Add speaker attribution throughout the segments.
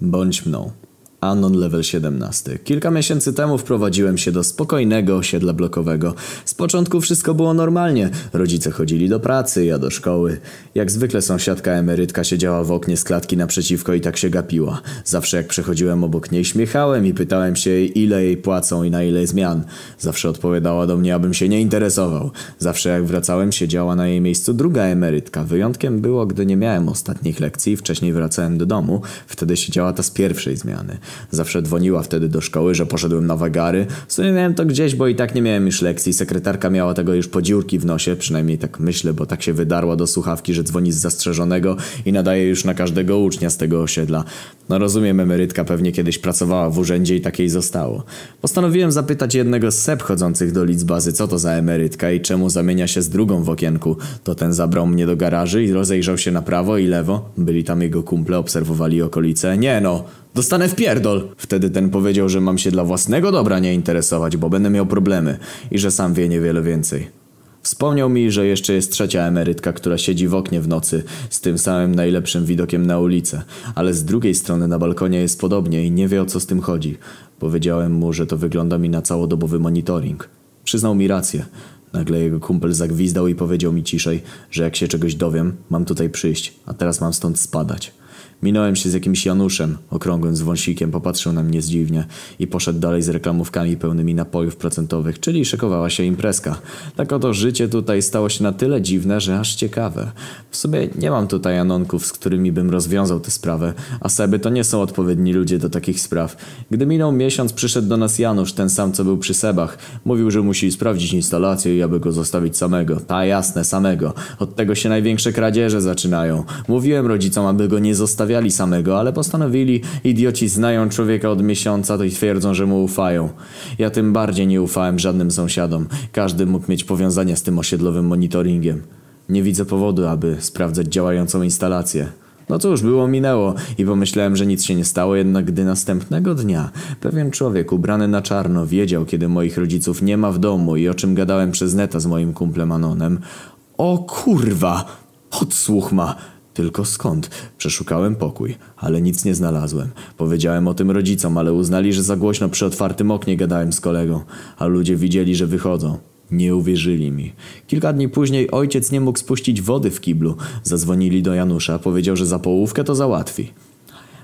Speaker 1: Bądź mną. Anon level 17. Kilka miesięcy temu wprowadziłem się do spokojnego osiedla blokowego. Z początku wszystko było normalnie. Rodzice chodzili do pracy, ja do szkoły. Jak zwykle sąsiadka emerytka siedziała w oknie z klatki naprzeciwko i tak się gapiła. Zawsze jak przechodziłem obok niej śmiechałem i pytałem się ile jej płacą i na ile zmian. Zawsze odpowiadała do mnie, abym się nie interesował. Zawsze jak wracałem siedziała na jej miejscu druga emerytka. Wyjątkiem było, gdy nie miałem ostatnich lekcji wcześniej wracałem do domu. Wtedy siedziała ta z pierwszej zmiany. Zawsze dzwoniła wtedy do szkoły, że poszedłem na wagary. W sumie miałem to gdzieś, bo i tak nie miałem już lekcji. Sekretarka miała tego już po dziurki w nosie, przynajmniej tak myślę, bo tak się wydarła do słuchawki, że dzwoni z zastrzeżonego i nadaje już na każdego ucznia z tego osiedla. No rozumiem, emerytka pewnie kiedyś pracowała w urzędzie i takiej zostało. Postanowiłem zapytać jednego z sep chodzących do bazy, co to za emerytka i czemu zamienia się z drugą w okienku. To ten zabrał mnie do garaży i rozejrzał się na prawo i lewo. Byli tam jego kumple, obserwowali okolice. Nie no, Dostanę w pierdol. Wtedy ten powiedział, że mam się dla własnego dobra nie interesować, bo będę miał problemy i że sam wie niewiele więcej. Wspomniał mi, że jeszcze jest trzecia emerytka, która siedzi w oknie w nocy z tym samym najlepszym widokiem na ulicę, ale z drugiej strony na balkonie jest podobnie i nie wie o co z tym chodzi. Powiedziałem mu, że to wygląda mi na całodobowy monitoring. Przyznał mi rację. Nagle jego kumpel zagwizdał i powiedział mi ciszej, że jak się czegoś dowiem, mam tutaj przyjść, a teraz mam stąd spadać. Minąłem się z jakimś Januszem, okrągłym z wąsikiem, popatrzył na mnie zdziwnie i poszedł dalej z reklamówkami pełnymi napojów procentowych, czyli szykowała się imprezka. Tak oto życie tutaj stało się na tyle dziwne, że aż ciekawe. W sumie nie mam tutaj Anonków, z którymi bym rozwiązał tę sprawę, a Seby to nie są odpowiedni ludzie do takich spraw. Gdy minął miesiąc, przyszedł do nas Janusz, ten sam co był przy Sebach. Mówił, że musi sprawdzić instalację i aby go zostawić samego. Ta jasne, samego. Od tego się największe kradzieże zaczynają. Mówiłem rodzicom, aby go nie zostawić zostawiali samego, ale postanowili, idioci znają człowieka od miesiąca, to i twierdzą, że mu ufają. Ja tym bardziej nie ufałem żadnym sąsiadom. Każdy mógł mieć powiązania z tym osiedlowym monitoringiem. Nie widzę powodu, aby sprawdzać działającą instalację. No cóż, było minęło i pomyślałem, że nic się nie stało, jednak gdy następnego dnia pewien człowiek ubrany na czarno wiedział, kiedy moich rodziców nie ma w domu i o czym gadałem przez neta z moim kumplem Anonem. O kurwa! Podsłuch ma! Tylko skąd? Przeszukałem pokój, ale nic nie znalazłem. Powiedziałem o tym rodzicom, ale uznali, że za głośno przy otwartym oknie gadałem z kolegą, a ludzie widzieli, że wychodzą. Nie uwierzyli mi. Kilka dni później ojciec nie mógł spuścić wody w kiblu. Zadzwonili do Janusza, powiedział, że za połówkę to załatwi.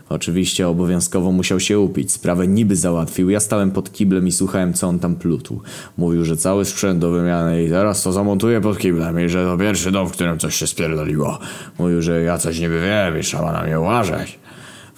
Speaker 1: Oczywiście obowiązkowo musiał się upić. Sprawę niby załatwił. Ja stałem pod kiblem i słuchałem, co on tam plutł. Mówił, że cały sprzęt do wymiany i teraz to zamontuję pod kiblem i że to pierwszy dom, w którym coś się spierdoliło. Mówił, że ja coś niby wiem i trzeba na mnie uważać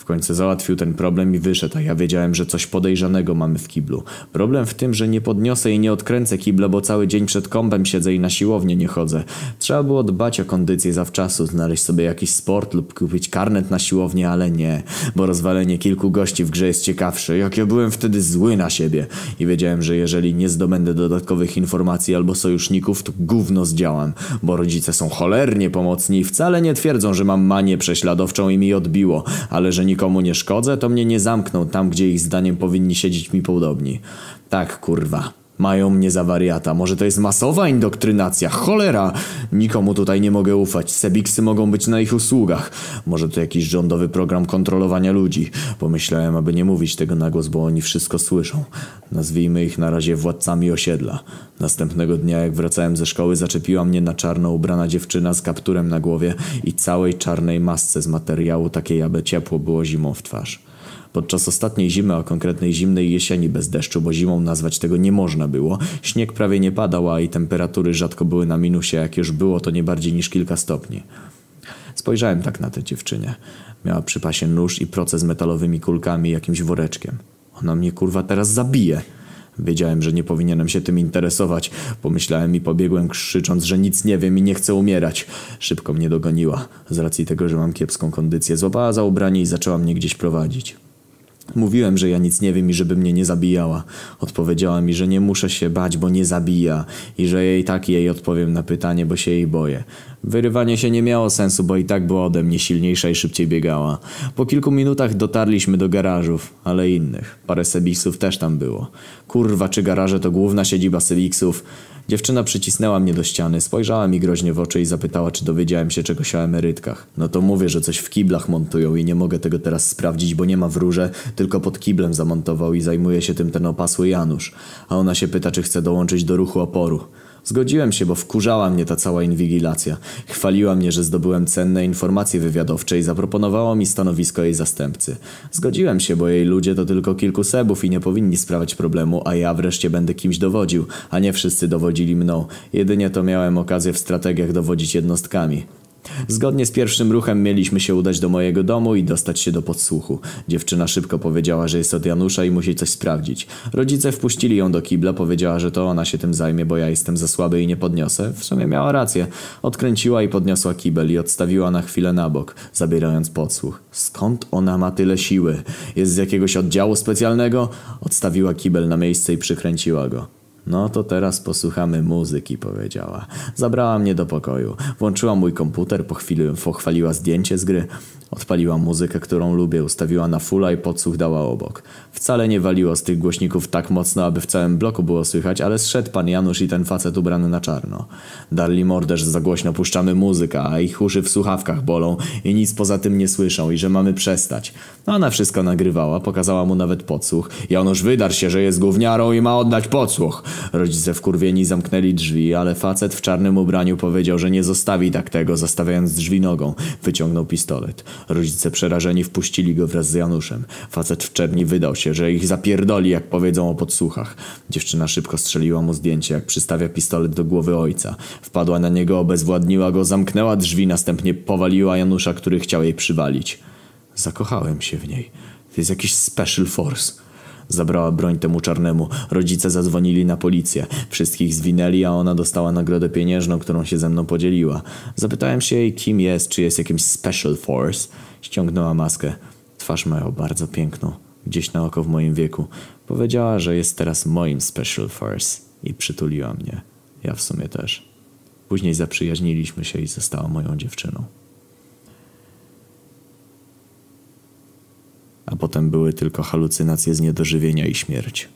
Speaker 1: końcu załatwił ten problem i wyszedł, a ja wiedziałem, że coś podejrzanego mamy w kiblu. Problem w tym, że nie podniosę i nie odkręcę kibla, bo cały dzień przed kąpem siedzę i na siłownię nie chodzę. Trzeba było dbać o kondycję zawczasu, znaleźć sobie jakiś sport lub kupić karnet na siłownię, ale nie, bo rozwalenie kilku gości w grze jest ciekawsze. Jak ja byłem wtedy zły na siebie i wiedziałem, że jeżeli nie zdobędę dodatkowych informacji albo sojuszników, to gówno zdziałam, bo rodzice są cholernie pomocni i wcale nie twierdzą, że mam manię prześladowczą i mi odbiło, ale że nikt nikomu nie szkodzę, to mnie nie zamkną tam, gdzie ich zdaniem powinni siedzieć mi podobni. Tak, kurwa. Mają mnie za wariata. Może to jest masowa indoktrynacja? Cholera! Nikomu tutaj nie mogę ufać. Sebiksy mogą być na ich usługach. Może to jakiś rządowy program kontrolowania ludzi. Pomyślałem, aby nie mówić tego na głos, bo oni wszystko słyszą. Nazwijmy ich na razie władcami osiedla. Następnego dnia, jak wracałem ze szkoły, zaczepiła mnie na czarno ubrana dziewczyna z kapturem na głowie i całej czarnej masce z materiału takiej, aby ciepło było zimą w twarz. Podczas ostatniej zimy, a konkretnej zimnej jesieni bez deszczu, bo zimą nazwać tego nie można było, śnieg prawie nie padał, a i temperatury rzadko były na minusie, jak już było to nie bardziej niż kilka stopni. Spojrzałem tak na tę dziewczynę. Miała przy pasie nóż i proces metalowymi kulkami jakimś woreczkiem. Ona mnie kurwa teraz zabije. Wiedziałem, że nie powinienem się tym interesować. Pomyślałem i pobiegłem krzycząc, że nic nie wiem i nie chcę umierać. Szybko mnie dogoniła. Z racji tego, że mam kiepską kondycję, złapała za ubranie i zaczęła mnie gdzieś prowadzić. Mówiłem, że ja nic nie wiem i żeby mnie nie zabijała. Odpowiedziała mi, że nie muszę się bać, bo nie zabija i że jej tak jej odpowiem na pytanie, bo się jej boję. Wyrywanie się nie miało sensu, bo i tak była ode mnie silniejsza i szybciej biegała. Po kilku minutach dotarliśmy do garażów, ale innych. Parę Sebiksów też tam było. Kurwa, czy garaże to główna siedziba Sebiksów? Dziewczyna przycisnęła mnie do ściany, spojrzała mi groźnie w oczy i zapytała, czy dowiedziałem się czegoś o emerytkach. No to mówię, że coś w kiblach montują i nie mogę tego teraz sprawdzić, bo nie ma wróże, tylko pod kiblem zamontował i zajmuje się tym ten opasły Janusz. A ona się pyta, czy chce dołączyć do ruchu oporu. Zgodziłem się, bo wkurzała mnie ta cała inwigilacja. Chwaliła mnie, że zdobyłem cenne informacje wywiadowcze i zaproponowała mi stanowisko jej zastępcy. Zgodziłem się, bo jej ludzie to tylko kilku sebów i nie powinni sprawiać problemu, a ja wreszcie będę kimś dowodził, a nie wszyscy dowodzili mną. Jedynie to miałem okazję w strategiach dowodzić jednostkami. Zgodnie z pierwszym ruchem mieliśmy się udać do mojego domu i dostać się do podsłuchu. Dziewczyna szybko powiedziała, że jest od Janusza i musi coś sprawdzić. Rodzice wpuścili ją do kibla, powiedziała, że to ona się tym zajmie, bo ja jestem za słaby i nie podniosę. W sumie miała rację. Odkręciła i podniosła kibel i odstawiła na chwilę na bok, zabierając podsłuch. Skąd ona ma tyle siły? Jest z jakiegoś oddziału specjalnego? Odstawiła kibel na miejsce i przykręciła go. No to teraz posłuchamy muzyki, powiedziała. Zabrała mnie do pokoju. Włączyła mój komputer, po chwili pochwaliła zdjęcie z gry. Odpaliła muzykę, którą lubię, ustawiła na fulla i podsłuch dała obok. Wcale nie waliło z tych głośników tak mocno, aby w całym bloku było słychać, ale zszedł pan Janusz i ten facet ubrany na czarno. Darli morderz, za głośno puszczamy muzykę, a ich uszy w słuchawkach bolą i nic poza tym nie słyszą i że mamy przestać. No ona wszystko nagrywała, pokazała mu nawet podsłuch. Janusz wydar się, że jest gówniarą i ma oddać podsłuch. Rodzice wkurwieni zamknęli drzwi, ale facet w czarnym ubraniu powiedział, że nie zostawi tak tego, zastawiając drzwi nogą. Wyciągnął pistolet. Rodzice przerażeni wpuścili go wraz z Januszem. Facet w czerni wydał się, że ich zapierdoli, jak powiedzą o podsłuchach. Dziewczyna szybko strzeliła mu zdjęcie, jak przystawia pistolet do głowy ojca. Wpadła na niego, obezwładniła go, zamknęła drzwi, następnie powaliła Janusza, który chciał jej przywalić. Zakochałem się w niej. To jest jakiś special force. Zabrała broń temu czarnemu. Rodzice zadzwonili na policję. Wszystkich zwinęli, a ona dostała nagrodę pieniężną, którą się ze mną podzieliła. Zapytałem się jej, kim jest, czy jest jakimś special force. Ściągnęła maskę. Twarz miała bardzo piękną, gdzieś na oko w moim wieku. Powiedziała, że jest teraz moim special force i przytuliła mnie. Ja w sumie też. Później zaprzyjaźniliśmy się i została moją dziewczyną. A potem były tylko halucynacje z niedożywienia i śmierć.